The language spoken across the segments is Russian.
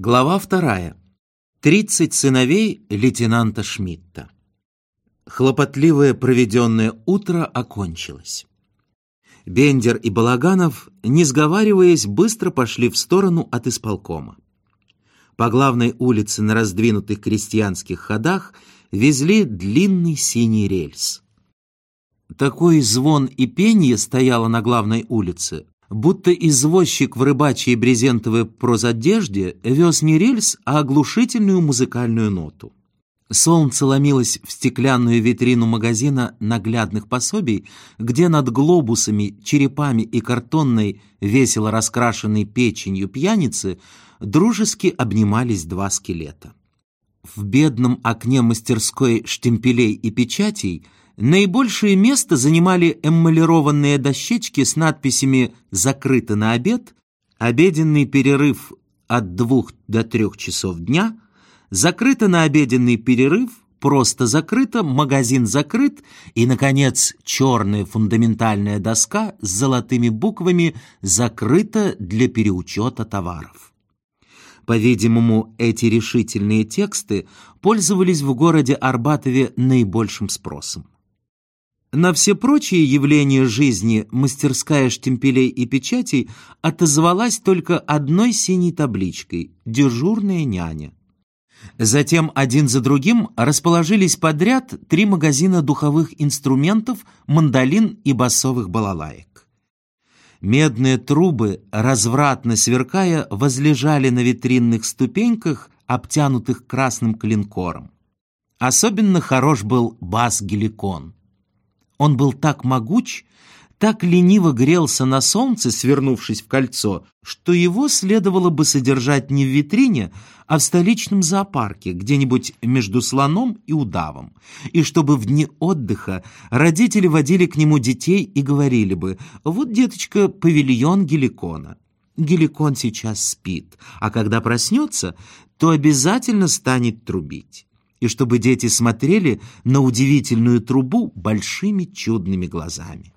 Глава вторая. Тридцать сыновей лейтенанта Шмидта. Хлопотливое проведенное утро окончилось. Бендер и Балаганов, не сговариваясь, быстро пошли в сторону от исполкома. По главной улице на раздвинутых крестьянских ходах везли длинный синий рельс. Такой звон и пение стояло на главной улице, будто извозчик в рыбачьей брезентовой прозодежде вез не рельс, а оглушительную музыкальную ноту. Солнце ломилось в стеклянную витрину магазина наглядных пособий, где над глобусами, черепами и картонной, весело раскрашенной печенью пьяницы дружески обнимались два скелета. В бедном окне мастерской штемпелей и печатей – Наибольшее место занимали эмалированные дощечки с надписями «Закрыто на обед», «Обеденный перерыв от двух до трех часов дня», «Закрыто на обеденный перерыв», «Просто закрыто», «Магазин закрыт» и, наконец, черная фундаментальная доска с золотыми буквами «Закрыто для переучета товаров». По-видимому, эти решительные тексты пользовались в городе Арбатове наибольшим спросом. На все прочие явления жизни мастерская штемпелей и печатей отозвалась только одной синей табличкой «Дежурная няня». Затем один за другим расположились подряд три магазина духовых инструментов, мандолин и басовых балалаек. Медные трубы, развратно сверкая, возлежали на витринных ступеньках, обтянутых красным клинкором. Особенно хорош был бас-геликон. Он был так могуч, так лениво грелся на солнце, свернувшись в кольцо, что его следовало бы содержать не в витрине, а в столичном зоопарке, где-нибудь между слоном и удавом, и чтобы в дни отдыха родители водили к нему детей и говорили бы «Вот, деточка, павильон геликона». Геликон сейчас спит, а когда проснется, то обязательно станет трубить и чтобы дети смотрели на удивительную трубу большими чудными глазами.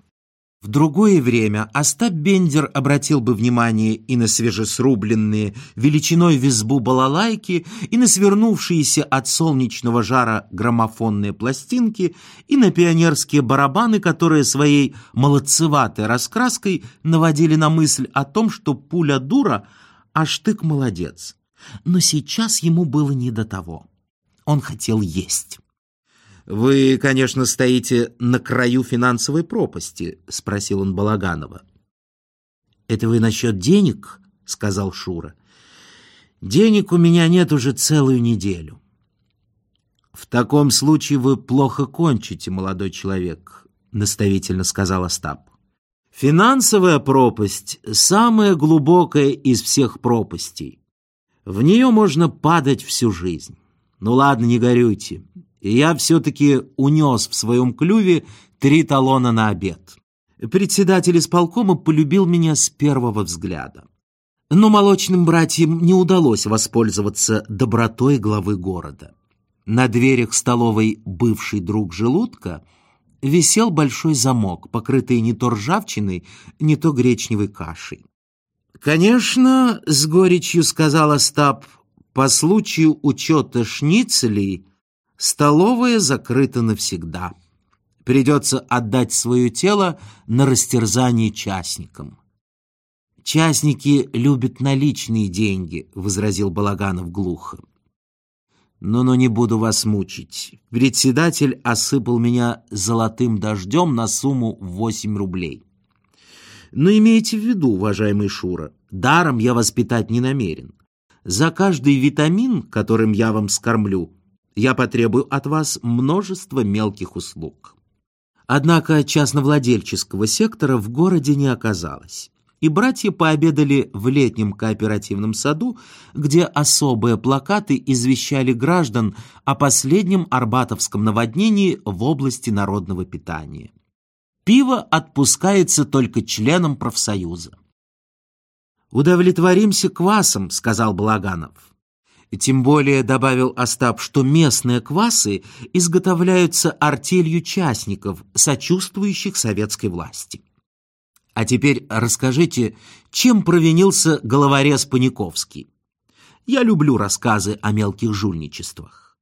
В другое время Остап Бендер обратил бы внимание и на свежесрубленные величиной в избу балалайки, и на свернувшиеся от солнечного жара граммофонные пластинки, и на пионерские барабаны, которые своей молодцеватой раскраской наводили на мысль о том, что пуля дура, а штык молодец. Но сейчас ему было не до того. Он хотел есть. «Вы, конечно, стоите на краю финансовой пропасти», — спросил он Балаганова. «Это вы насчет денег?» — сказал Шура. «Денег у меня нет уже целую неделю». «В таком случае вы плохо кончите, молодой человек», — наставительно сказал Остап. «Финансовая пропасть — самая глубокая из всех пропастей. В нее можно падать всю жизнь». Ну ладно, не горюйте. Я все-таки унес в своем клюве три талона на обед. Председатель исполкома полюбил меня с первого взгляда. Но молочным братьям не удалось воспользоваться добротой главы города. На дверях столовой «Бывший друг желудка» висел большой замок, покрытый не то ржавчиной, не то гречневой кашей. «Конечно, — с горечью сказал Остап, по случаю учета шницелей столовая закрыта навсегда. Придется отдать свое тело на растерзание частникам. «Частники любят наличные деньги», — возразил Балаганов глухо. «Ну-ну, не буду вас мучить. Председатель осыпал меня золотым дождем на сумму восемь рублей. Но имейте в виду, уважаемый Шура, даром я воспитать не намерен. За каждый витамин, которым я вам скормлю, я потребую от вас множество мелких услуг. Однако частновладельческого сектора в городе не оказалось, и братья пообедали в летнем кооперативном саду, где особые плакаты извещали граждан о последнем арбатовском наводнении в области народного питания. Пиво отпускается только членам профсоюза. «Удовлетворимся квасом», — сказал Балаганов. Тем более, добавил Остап, что местные квасы изготовляются артелью частников, сочувствующих советской власти. А теперь расскажите, чем провинился головорез Паниковский? Я люблю рассказы о мелких жульничествах.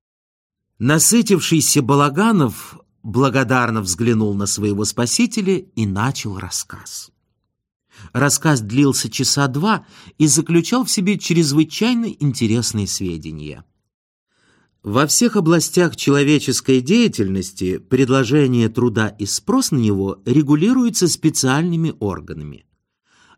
Насытившийся Балаганов благодарно взглянул на своего спасителя и начал рассказ. Рассказ длился часа два и заключал в себе чрезвычайно интересные сведения. Во всех областях человеческой деятельности предложение труда и спрос на него регулируются специальными органами.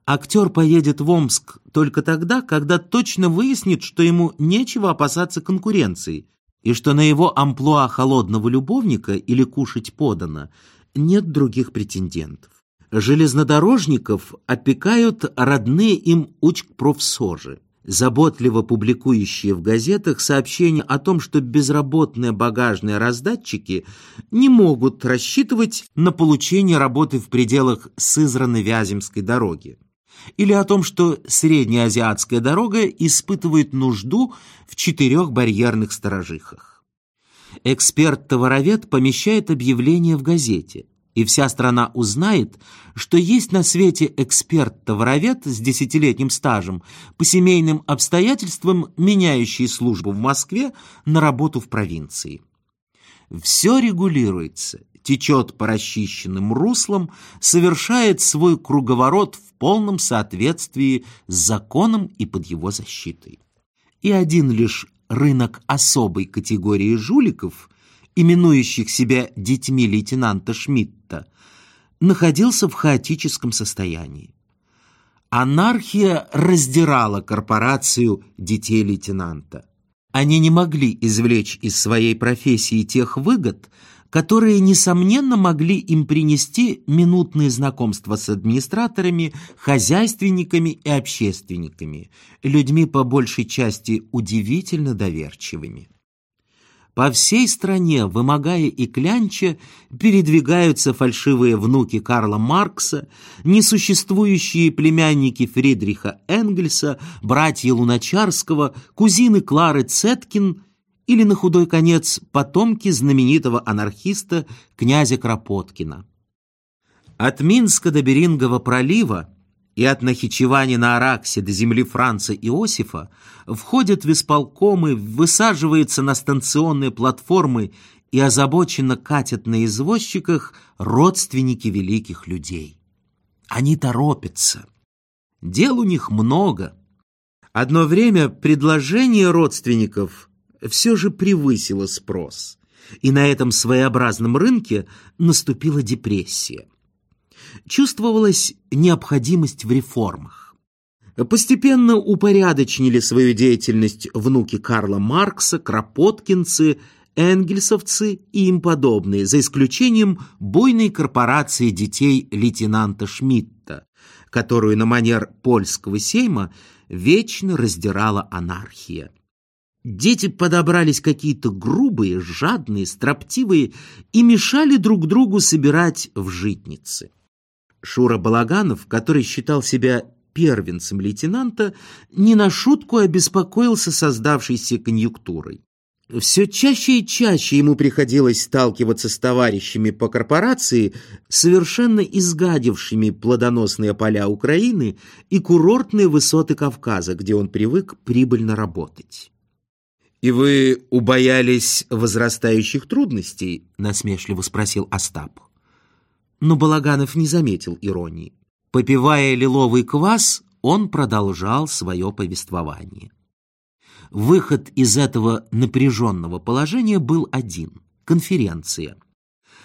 Актер поедет в Омск только тогда, когда точно выяснит, что ему нечего опасаться конкуренции, и что на его амплуа холодного любовника или кушать подано нет других претендентов. Железнодорожников опекают родные им учкпрофсожи, заботливо публикующие в газетах сообщения о том, что безработные багажные раздатчики не могут рассчитывать на получение работы в пределах Сызрано-Вяземской дороги или о том, что среднеазиатская дорога испытывает нужду в четырех барьерных сторожихах. Эксперт-товаровед помещает объявление в газете, и вся страна узнает, что есть на свете эксперт-товаровед с десятилетним стажем, по семейным обстоятельствам меняющий службу в Москве на работу в провинции. Все регулируется, течет по расчищенным руслам, совершает свой круговорот в полном соответствии с законом и под его защитой. И один лишь рынок особой категории жуликов, именующих себя детьми лейтенанта Шмидта, находился в хаотическом состоянии. Анархия раздирала корпорацию детей лейтенанта. Они не могли извлечь из своей профессии тех выгод, которые, несомненно, могли им принести минутные знакомства с администраторами, хозяйственниками и общественниками, людьми по большей части удивительно доверчивыми. По всей стране, вымогая и клянча, передвигаются фальшивые внуки Карла Маркса, несуществующие племянники Фридриха Энгельса, братья Луначарского, кузины Клары Цеткин или, на худой конец, потомки знаменитого анархиста князя Кропоткина. От Минска до Берингового пролива и от Нахичевани на Араксе до земли Франца Иосифа входят в исполкомы, высаживаются на станционные платформы и озабоченно катят на извозчиках родственники великих людей. Они торопятся. Дел у них много. Одно время предложение родственников все же превысило спрос, и на этом своеобразном рынке наступила депрессия чувствовалась необходимость в реформах. Постепенно упорядочнили свою деятельность внуки Карла Маркса, Кропоткинцы, энгельсовцы и им подобные, за исключением буйной корпорации детей лейтенанта Шмидта, которую на манер польского сейма вечно раздирала анархия. Дети подобрались какие-то грубые, жадные, строптивые и мешали друг другу собирать в житницы. Шура Балаганов, который считал себя первенцем лейтенанта, не на шутку обеспокоился создавшейся конъюнктурой. Все чаще и чаще ему приходилось сталкиваться с товарищами по корпорации, совершенно изгадившими плодоносные поля Украины и курортные высоты Кавказа, где он привык прибыльно работать. «И вы убоялись возрастающих трудностей?» — насмешливо спросил Остап но Балаганов не заметил иронии. Попивая лиловый квас, он продолжал свое повествование. Выход из этого напряженного положения был один – конференция.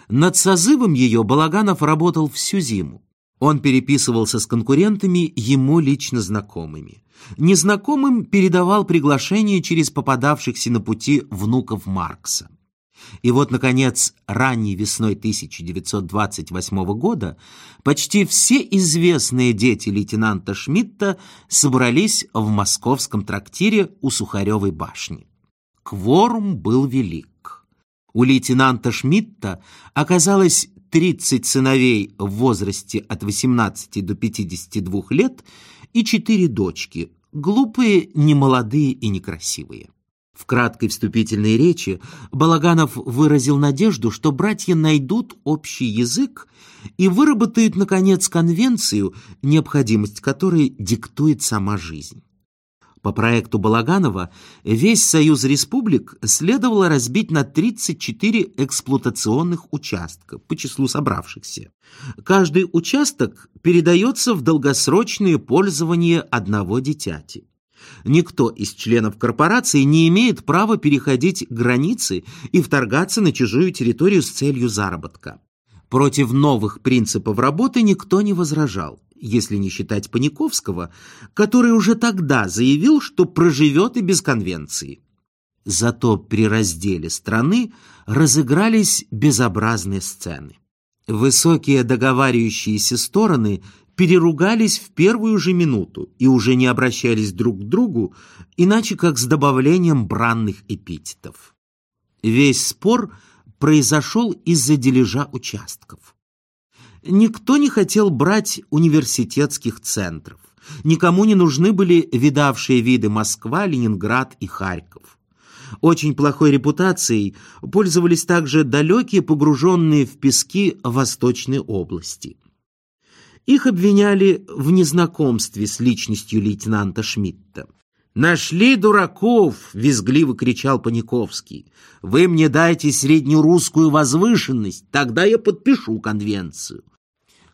Над созывом ее Балаганов работал всю зиму. Он переписывался с конкурентами, ему лично знакомыми. Незнакомым передавал приглашение через попадавшихся на пути внуков Маркса. И вот, наконец, ранней весной 1928 года почти все известные дети лейтенанта Шмидта собрались в московском трактире у Сухаревой башни. Кворум был велик. У лейтенанта Шмидта оказалось 30 сыновей в возрасте от 18 до 52 лет и 4 дочки, глупые, немолодые и некрасивые. В краткой вступительной речи Балаганов выразил надежду, что братья найдут общий язык и выработают, наконец, конвенцию, необходимость которой диктует сама жизнь. По проекту Балаганова весь Союз республик следовало разбить на 34 эксплуатационных участка по числу собравшихся. Каждый участок передается в долгосрочное пользование одного дитяти. Никто из членов корпорации не имеет права переходить границы и вторгаться на чужую территорию с целью заработка. Против новых принципов работы никто не возражал если не считать Паниковского, который уже тогда заявил, что проживет и без конвенции. Зато при разделе страны разыгрались безобразные сцены. Высокие договаривающиеся стороны переругались в первую же минуту и уже не обращались друг к другу, иначе как с добавлением бранных эпитетов. Весь спор произошел из-за дележа участков. Никто не хотел брать университетских центров. Никому не нужны были видавшие виды Москва, Ленинград и Харьков. Очень плохой репутацией пользовались также далекие, погруженные в пески восточной области. Их обвиняли в незнакомстве с личностью лейтенанта Шмидта. «Нашли дураков!» — визгливо кричал Паниковский. «Вы мне дайте среднерусскую возвышенность, тогда я подпишу конвенцию».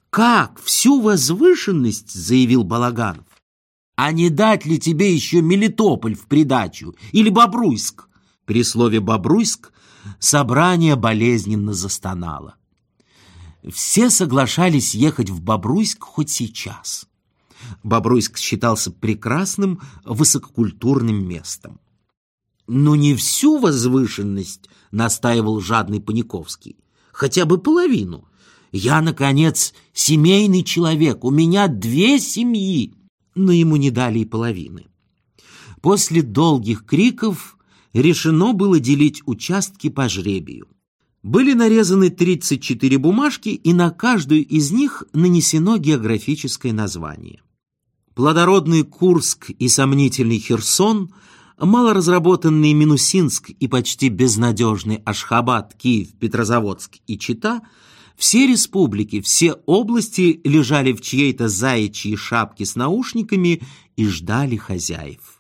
«Как? Всю возвышенность?» — заявил Балаганов. «А не дать ли тебе еще Мелитополь в придачу? Или Бобруйск?» При слове «Бобруйск» собрание болезненно застонало. Все соглашались ехать в Бобруйск хоть сейчас. Бобруйск считался прекрасным высококультурным местом. «Но не всю возвышенность», — настаивал жадный Паниковский, — «хотя бы половину. Я, наконец, семейный человек, у меня две семьи». Но ему не дали и половины. После долгих криков решено было делить участки по жребию. Были нарезаны 34 бумажки, и на каждую из них нанесено географическое название. Плодородный Курск и сомнительный Херсон, малоразработанный Минусинск и почти безнадежный Ашхабад, Киев, Петрозаводск и Чита, все республики, все области лежали в чьей-то заячьей шапке с наушниками и ждали хозяев.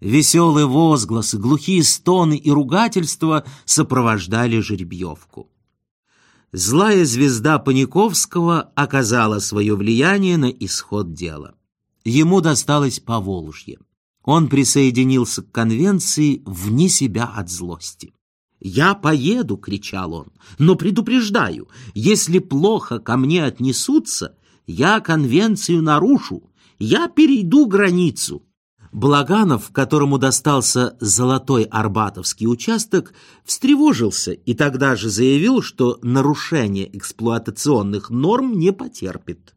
Веселые возгласы, глухие стоны и ругательства сопровождали жеребьевку. Злая звезда Паниковского оказала свое влияние на исход дела. Ему досталось Поволжье. Он присоединился к конвенции вне себя от злости. «Я поеду!» — кричал он. «Но предупреждаю, если плохо ко мне отнесутся, я конвенцию нарушу, я перейду границу». Благанов, которому достался золотой арбатовский участок, встревожился и тогда же заявил, что нарушение эксплуатационных норм не потерпит.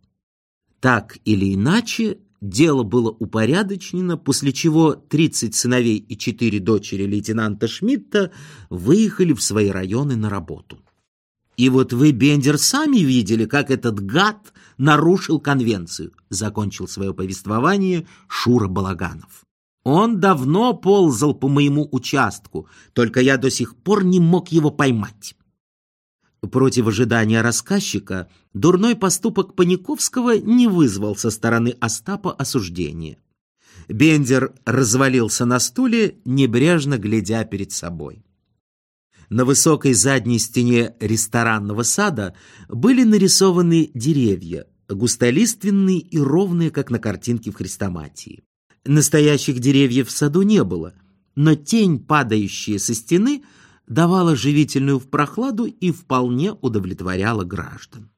Так или иначе, Дело было упорядочено, после чего 30 сыновей и 4 дочери лейтенанта Шмидта выехали в свои районы на работу. И вот вы, Бендер, сами видели, как этот гад нарушил конвенцию, закончил свое повествование Шура Балаганов. Он давно ползал по моему участку, только я до сих пор не мог его поймать. Против ожидания рассказчика дурной поступок Паниковского не вызвал со стороны Остапа осуждения. Бендер развалился на стуле, небрежно глядя перед собой. На высокой задней стене ресторанного сада были нарисованы деревья, густолиственные и ровные, как на картинке в Хрестоматии. Настоящих деревьев в саду не было, но тень, падающая со стены, давала живительную в прохладу и вполне удовлетворяла граждан.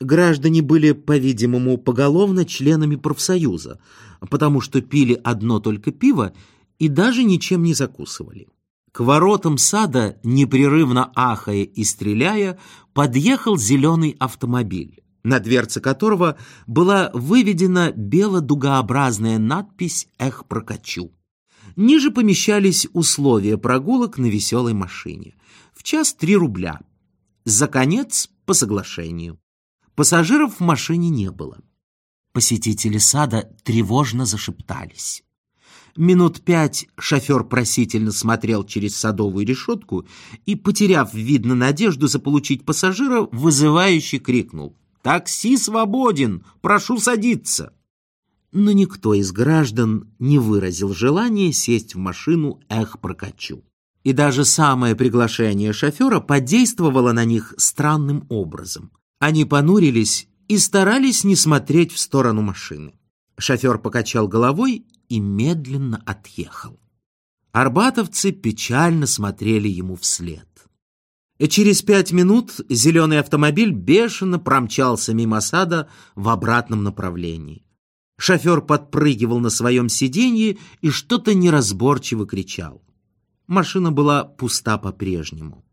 Граждане были, по-видимому, поголовно членами профсоюза, потому что пили одно только пиво и даже ничем не закусывали. К воротам сада, непрерывно ахая и стреляя, подъехал зеленый автомобиль, на дверце которого была выведена бело-дугообразная надпись «Эх, прокачу». Ниже помещались условия прогулок на веселой машине. В час три рубля. За конец по соглашению. Пассажиров в машине не было. Посетители сада тревожно зашептались. Минут пять шофер просительно смотрел через садовую решетку и, потеряв, видно, надежду заполучить пассажира, вызывающе крикнул «Такси свободен! Прошу садиться!» но никто из граждан не выразил желания сесть в машину «Эх, прокачу». И даже самое приглашение шофера подействовало на них странным образом. Они понурились и старались не смотреть в сторону машины. Шофер покачал головой и медленно отъехал. Арбатовцы печально смотрели ему вслед. Через пять минут зеленый автомобиль бешено промчался мимо сада в обратном направлении. Шофер подпрыгивал на своем сиденье и что-то неразборчиво кричал. Машина была пуста по-прежнему.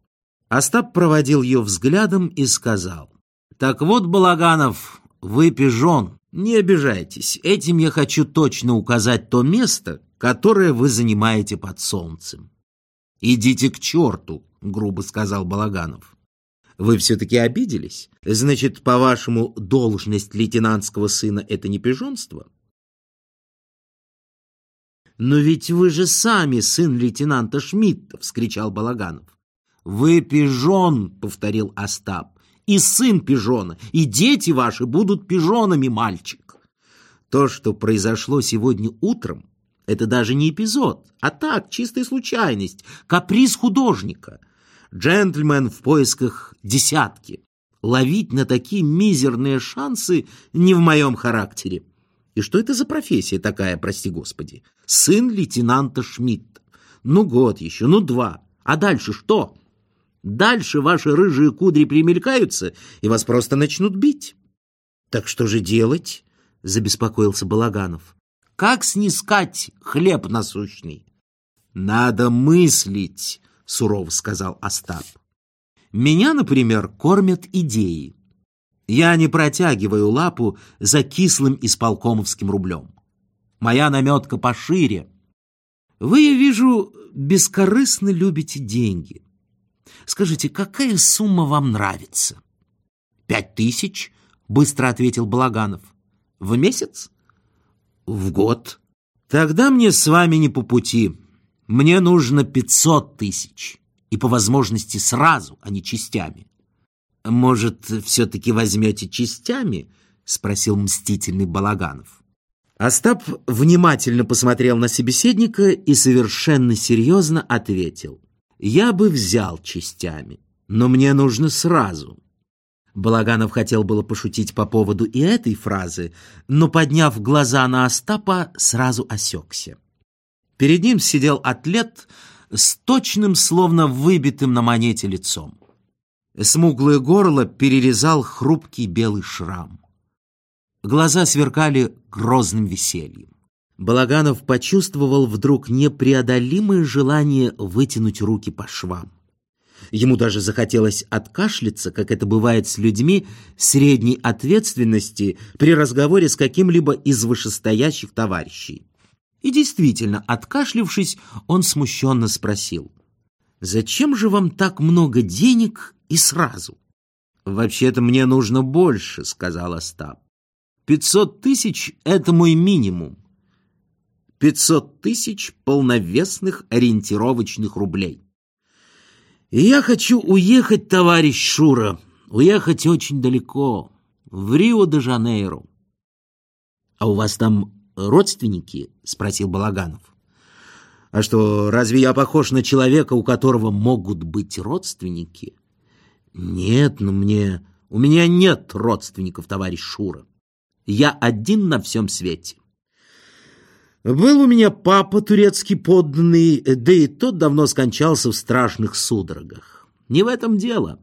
Остап проводил ее взглядом и сказал. «Так вот, Балаганов, вы пижон. Не обижайтесь, этим я хочу точно указать то место, которое вы занимаете под солнцем». «Идите к черту», — грубо сказал Балаганов. Вы все-таки обиделись? Значит, по-вашему, должность лейтенантского сына — это не пижонство? «Но ведь вы же сами сын лейтенанта Шмидта!» — вскричал Балаганов. «Вы пижон!» — повторил Остап. «И сын пижона, и дети ваши будут пижонами, мальчик!» То, что произошло сегодня утром, это даже не эпизод, а так, чистая случайность, каприз художника — Джентльмен в поисках десятки. Ловить на такие мизерные шансы не в моем характере. И что это за профессия такая, прости господи? Сын лейтенанта Шмидта. Ну, год еще, ну, два. А дальше что? Дальше ваши рыжие кудри примелькаются, и вас просто начнут бить. Так что же делать? Забеспокоился Балаганов. Как снискать хлеб насущный? Надо мыслить, сурово сказал Остап. Меня, например, кормят идеи. Я не протягиваю лапу за кислым исполкомовским рублем. Моя наметка пошире. Вы, я вижу, бескорыстно любите деньги. Скажите, какая сумма вам нравится? Пять тысяч, быстро ответил Балаганов. В месяц? В год. Тогда мне с вами не по пути. Мне нужно пятьсот тысяч, и по возможности сразу, а не частями. Может, все-таки возьмете частями? Спросил мстительный Балаганов. Остап внимательно посмотрел на собеседника и совершенно серьезно ответил. «Я бы взял частями, но мне нужно сразу». Балаганов хотел было пошутить по поводу и этой фразы, но, подняв глаза на Остапа, сразу осекся. Перед ним сидел атлет с точным, словно выбитым на монете лицом. Смуглое горло перерезал хрупкий белый шрам. Глаза сверкали грозным весельем. Балаганов почувствовал вдруг непреодолимое желание вытянуть руки по швам. Ему даже захотелось откашляться, как это бывает с людьми средней ответственности при разговоре с каким-либо из вышестоящих товарищей. И действительно, откашлившись, он смущенно спросил. «Зачем же вам так много денег и сразу?» «Вообще-то мне нужно больше», — сказал Остап. «Пятьсот тысяч — это мой минимум. Пятьсот тысяч полновесных ориентировочных рублей. И я хочу уехать, товарищ Шура, уехать очень далеко, в Рио-де-Жанейро. А у вас там родственники?» — спросил Балаганов. «А что, разве я похож на человека, у которого могут быть родственники?» «Нет, но мне... У меня нет родственников, товарищ Шура. Я один на всем свете». Был у меня папа турецкий подданный, да и тот давно скончался в страшных судорогах. Не в этом дело.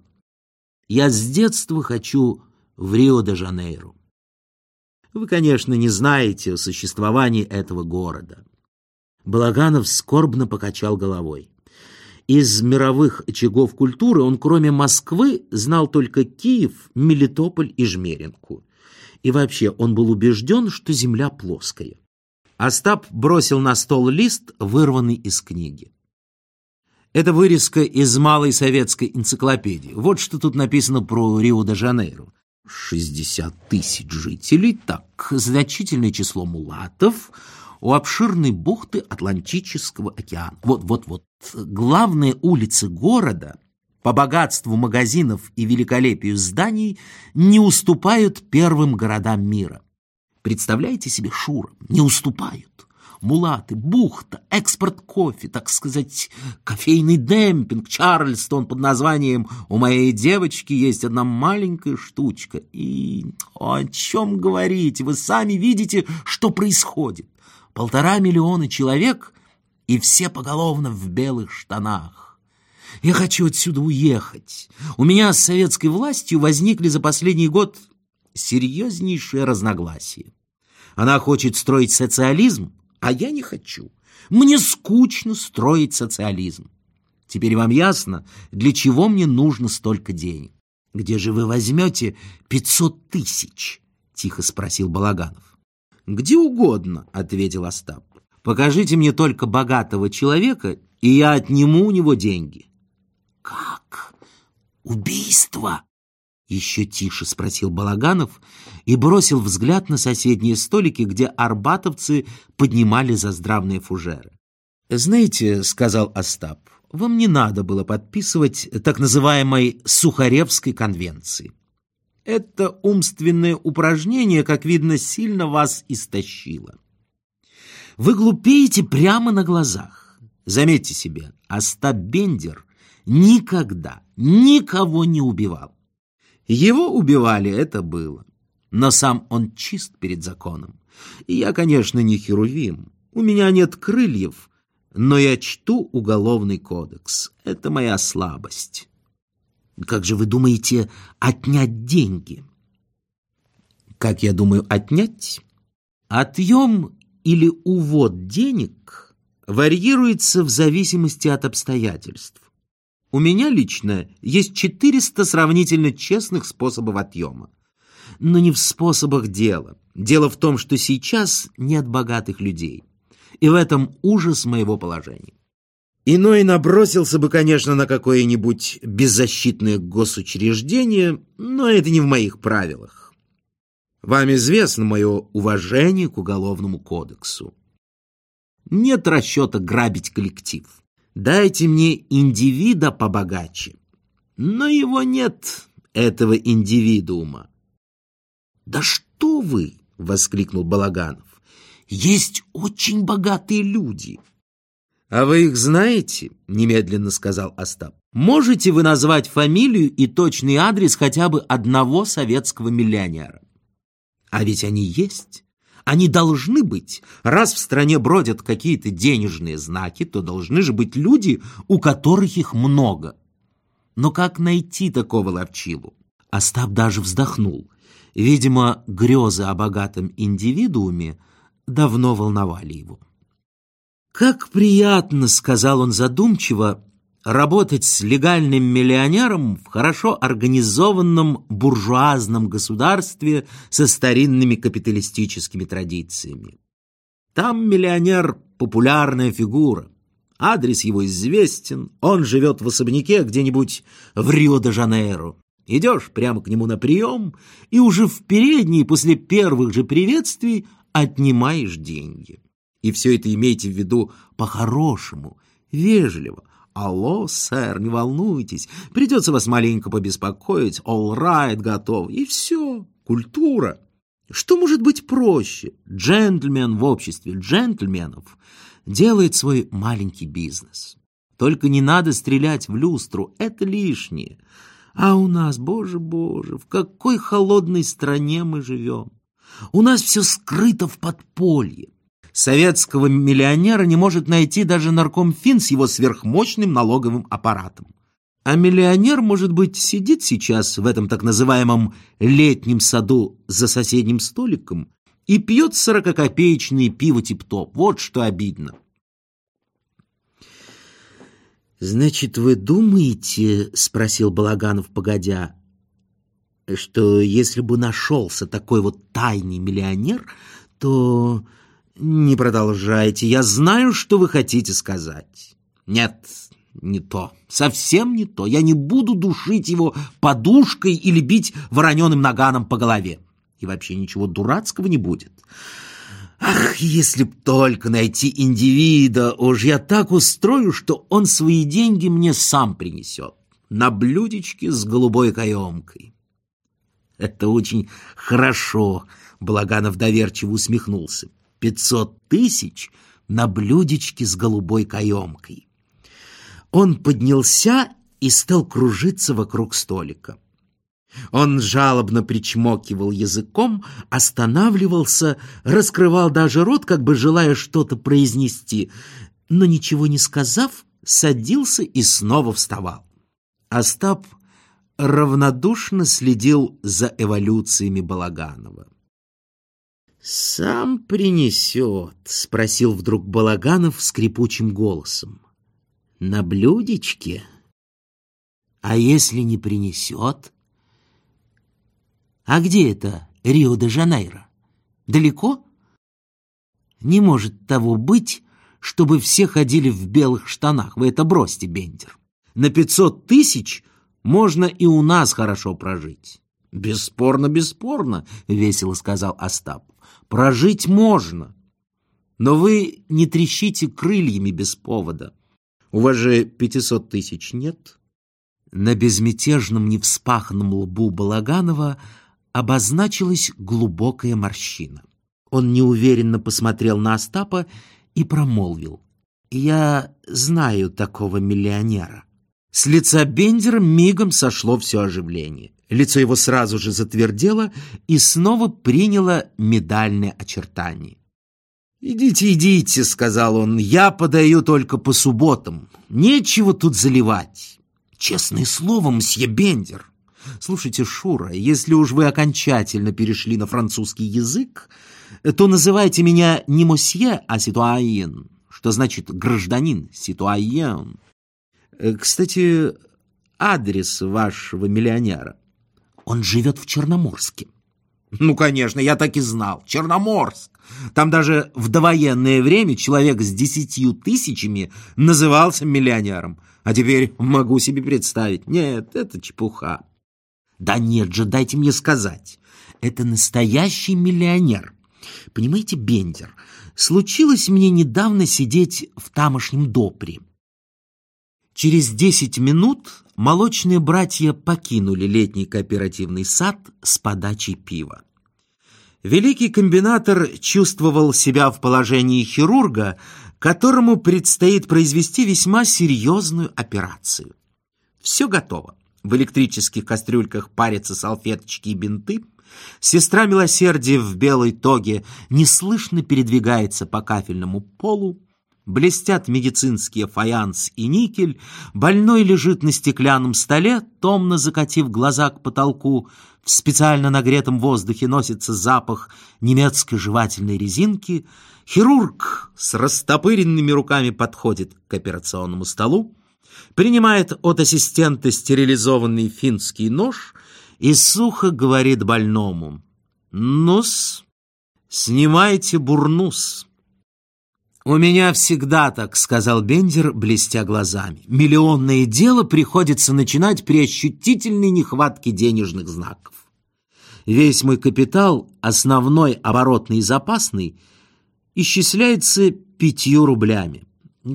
Я с детства хочу в Рио-де-Жанейро. Вы, конечно, не знаете о существовании этого города. Балаганов скорбно покачал головой. Из мировых очагов культуры он, кроме Москвы, знал только Киев, Мелитополь и Жмеринку. И вообще он был убежден, что земля плоская. Остап бросил на стол лист, вырванный из книги. Это вырезка из малой советской энциклопедии. Вот что тут написано про Рио-де-Жанейро. 60 тысяч жителей, так, значительное число мулатов у обширной бухты Атлантического океана. Вот-вот-вот, главные улицы города по богатству магазинов и великолепию зданий не уступают первым городам мира. Представляете себе, Шура, не уступают. Мулаты, бухта, экспорт кофе, так сказать, кофейный демпинг, Чарльстон под названием «У моей девочки есть одна маленькая штучка». И о чем говорите? Вы сами видите, что происходит. Полтора миллиона человек, и все поголовно в белых штанах. Я хочу отсюда уехать. У меня с советской властью возникли за последний год серьезнейшие разногласия. Она хочет строить социализм, а я не хочу. Мне скучно строить социализм. Теперь вам ясно, для чего мне нужно столько денег? Где же вы возьмете пятьсот тысяч? Тихо спросил Балаганов. Где угодно, ответил Остап. Покажите мне только богатого человека, и я отниму у него деньги. Как? Убийство? Еще тише спросил Балаганов и бросил взгляд на соседние столики, где арбатовцы поднимали заздравные фужеры. «Знаете, — сказал Остап, — вам не надо было подписывать так называемой Сухаревской конвенции. Это умственное упражнение, как видно, сильно вас истощило. Вы глупеете прямо на глазах. Заметьте себе, Остап Бендер никогда никого не убивал. Его убивали, это было. Но сам он чист перед законом. И я, конечно, не херувим. У меня нет крыльев, но я чту уголовный кодекс. Это моя слабость. Как же вы думаете отнять деньги? Как я думаю отнять? Отъем или увод денег варьируется в зависимости от обстоятельств. У меня лично есть 400 сравнительно честных способов отъема. Но не в способах дела. Дело в том, что сейчас нет богатых людей. И в этом ужас моего положения. Иной набросился бы, конечно, на какое-нибудь беззащитное госучреждение, но это не в моих правилах. Вам известно мое уважение к Уголовному кодексу. Нет расчета грабить коллектив. Дайте мне индивида побогаче. Но его нет, этого индивидуума. «Да что вы!» — воскликнул Балаганов. «Есть очень богатые люди». «А вы их знаете?» — немедленно сказал Остап. «Можете вы назвать фамилию и точный адрес хотя бы одного советского миллионера?» «А ведь они есть. Они должны быть. Раз в стране бродят какие-то денежные знаки, то должны же быть люди, у которых их много. Но как найти такого ловчилу? Остап даже вздохнул. Видимо, грезы о богатом индивидууме давно волновали его. «Как приятно», — сказал он задумчиво, работать с легальным миллионером в хорошо организованном буржуазном государстве со старинными капиталистическими традициями. Там миллионер – популярная фигура. Адрес его известен, он живет в особняке где-нибудь в Рио-де-Жанейро. Идешь прямо к нему на прием, и уже в передней после первых же приветствий отнимаешь деньги. И все это имейте в виду по-хорошему, вежливо, «Алло, сэр, не волнуйтесь, придется вас маленько побеспокоить, all right, готов». И все, культура. Что может быть проще? Джентльмен в обществе джентльменов делает свой маленький бизнес. Только не надо стрелять в люстру, это лишнее. А у нас, боже, боже, в какой холодной стране мы живем. У нас все скрыто в подполье. Советского миллионера не может найти даже наркомфин с его сверхмощным налоговым аппаратом. А миллионер, может быть, сидит сейчас в этом так называемом летнем саду за соседним столиком и пьет сорококопеечные пиво тип-топ. Вот что обидно. «Значит, вы думаете, — спросил Балаганов, погодя, — что если бы нашелся такой вот тайный миллионер, то «Не продолжайте, я знаю, что вы хотите сказать». «Нет, не то, совсем не то. Я не буду душить его подушкой или бить вороненым наганом по голове. И вообще ничего дурацкого не будет». Ах, если б только найти индивида, уж я так устрою, что он свои деньги мне сам принесет. На блюдечке с голубой каемкой. Это очень хорошо, Благанов доверчиво усмехнулся. «Пятьсот тысяч на блюдечке с голубой каемкой». Он поднялся и стал кружиться вокруг столика. Он жалобно причмокивал языком, останавливался, раскрывал даже рот, как бы желая что-то произнести, но ничего не сказав, садился и снова вставал. Остап равнодушно следил за эволюциями Балаганова. «Сам принесет?» — спросил вдруг Балаганов скрипучим голосом. «На блюдечке? А если не принесет?» А где это Рио-де-Жанейро? Далеко? Не может того быть, чтобы все ходили в белых штанах. Вы это бросьте, Бендер. На пятьсот тысяч можно и у нас хорошо прожить. Бесспорно, бесспорно, весело сказал Остап. Прожить можно. Но вы не трещите крыльями без повода. У вас же пятисот тысяч нет. На безмятежном невспаханном лбу Балаганова обозначилась глубокая морщина. Он неуверенно посмотрел на Остапа и промолвил. «Я знаю такого миллионера». С лица Бендера мигом сошло все оживление. Лицо его сразу же затвердело и снова приняло медальное очертание. «Идите, идите», — сказал он, — «я подаю только по субботам. Нечего тут заливать». «Честное слово, мсье Бендер, Слушайте, Шура, если уж вы окончательно перешли на французский язык, то называйте меня не мосье, а ситуаен, что значит гражданин, ситуаен. Э, кстати, адрес вашего миллионера. Он живет в Черноморске. Ну, конечно, я так и знал. Черноморск. Там даже в довоенное время человек с десятью тысячами назывался миллионером. А теперь могу себе представить. Нет, это чепуха. Да нет же, дайте мне сказать. Это настоящий миллионер. Понимаете, Бендер, случилось мне недавно сидеть в тамошнем допре. Через десять минут молочные братья покинули летний кооперативный сад с подачей пива. Великий комбинатор чувствовал себя в положении хирурга, которому предстоит произвести весьма серьезную операцию. Все готово. В электрических кастрюльках парятся салфеточки и бинты. Сестра милосердия в белой тоге неслышно передвигается по кафельному полу. Блестят медицинские фаянс и никель. Больной лежит на стеклянном столе, томно закатив глаза к потолку. В специально нагретом воздухе носится запах немецкой жевательной резинки. Хирург с растопыренными руками подходит к операционному столу принимает от ассистента стерилизованный финский нож и сухо говорит больному «Ну-с, снимайте бурнус». «У меня всегда так», — сказал Бендер, блестя глазами. «Миллионное дело приходится начинать при ощутительной нехватке денежных знаков. Весь мой капитал, основной, оборотный и запасный, исчисляется пятью рублями.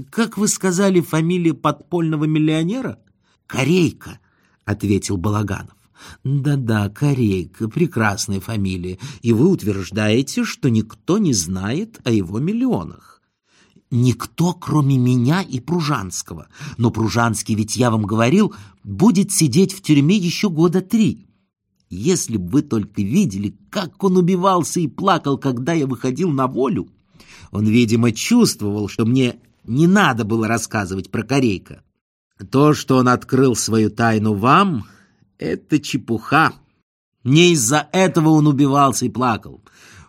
«Как вы сказали, фамилия подпольного миллионера?» «Корейка», — ответил Балаганов. «Да-да, Корейка, прекрасная фамилия, и вы утверждаете, что никто не знает о его миллионах». «Никто, кроме меня и Пружанского. Но Пружанский, ведь я вам говорил, будет сидеть в тюрьме еще года три». Если бы вы только видели, как он убивался и плакал, когда я выходил на волю. Он, видимо, чувствовал, что мне не надо было рассказывать про Корейка. То, что он открыл свою тайну вам, это чепуха. Не из-за этого он убивался и плакал.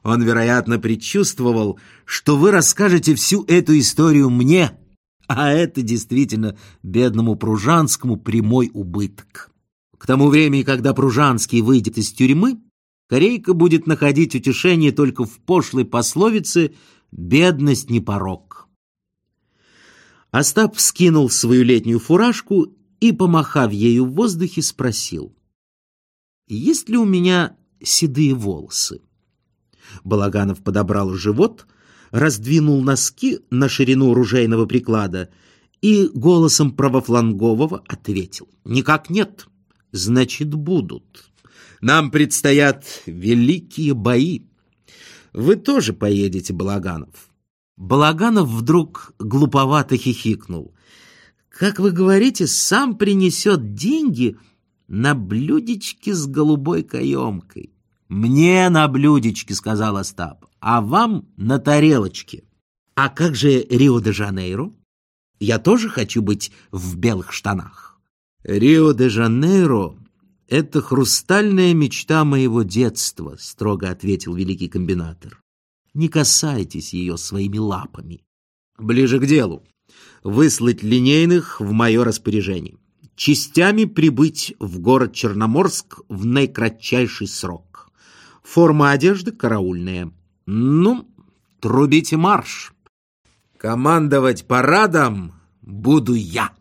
Он, вероятно, предчувствовал, что вы расскажете всю эту историю мне, а это действительно бедному Пружанскому прямой убыток. К тому времени, когда Пружанский выйдет из тюрьмы, Корейка будет находить утешение только в пошлой пословице «бедность не порог». Остап скинул свою летнюю фуражку и, помахав ею в воздухе, спросил. «Есть ли у меня седые волосы?» Балаганов подобрал живот, раздвинул носки на ширину ружейного приклада и голосом правофлангового ответил. «Никак нет, значит, будут. Нам предстоят великие бои. Вы тоже поедете, Балаганов. Балаганов вдруг глуповато хихикнул. Как вы говорите, сам принесет деньги на блюдечке с голубой каемкой. Мне на блюдечке, сказал Остап, а вам на тарелочке. А как же Рио-де-Жанейро? Я тоже хочу быть в белых штанах. Рио-де-Жанейро — это хрустальная мечта моего детства, строго ответил великий комбинатор. Не касайтесь ее своими лапами. Ближе к делу. Выслать линейных в мое распоряжение. Частями прибыть в город Черноморск в наикратчайший срок. Форма одежды караульная. Ну, трубите марш. Командовать парадом буду я.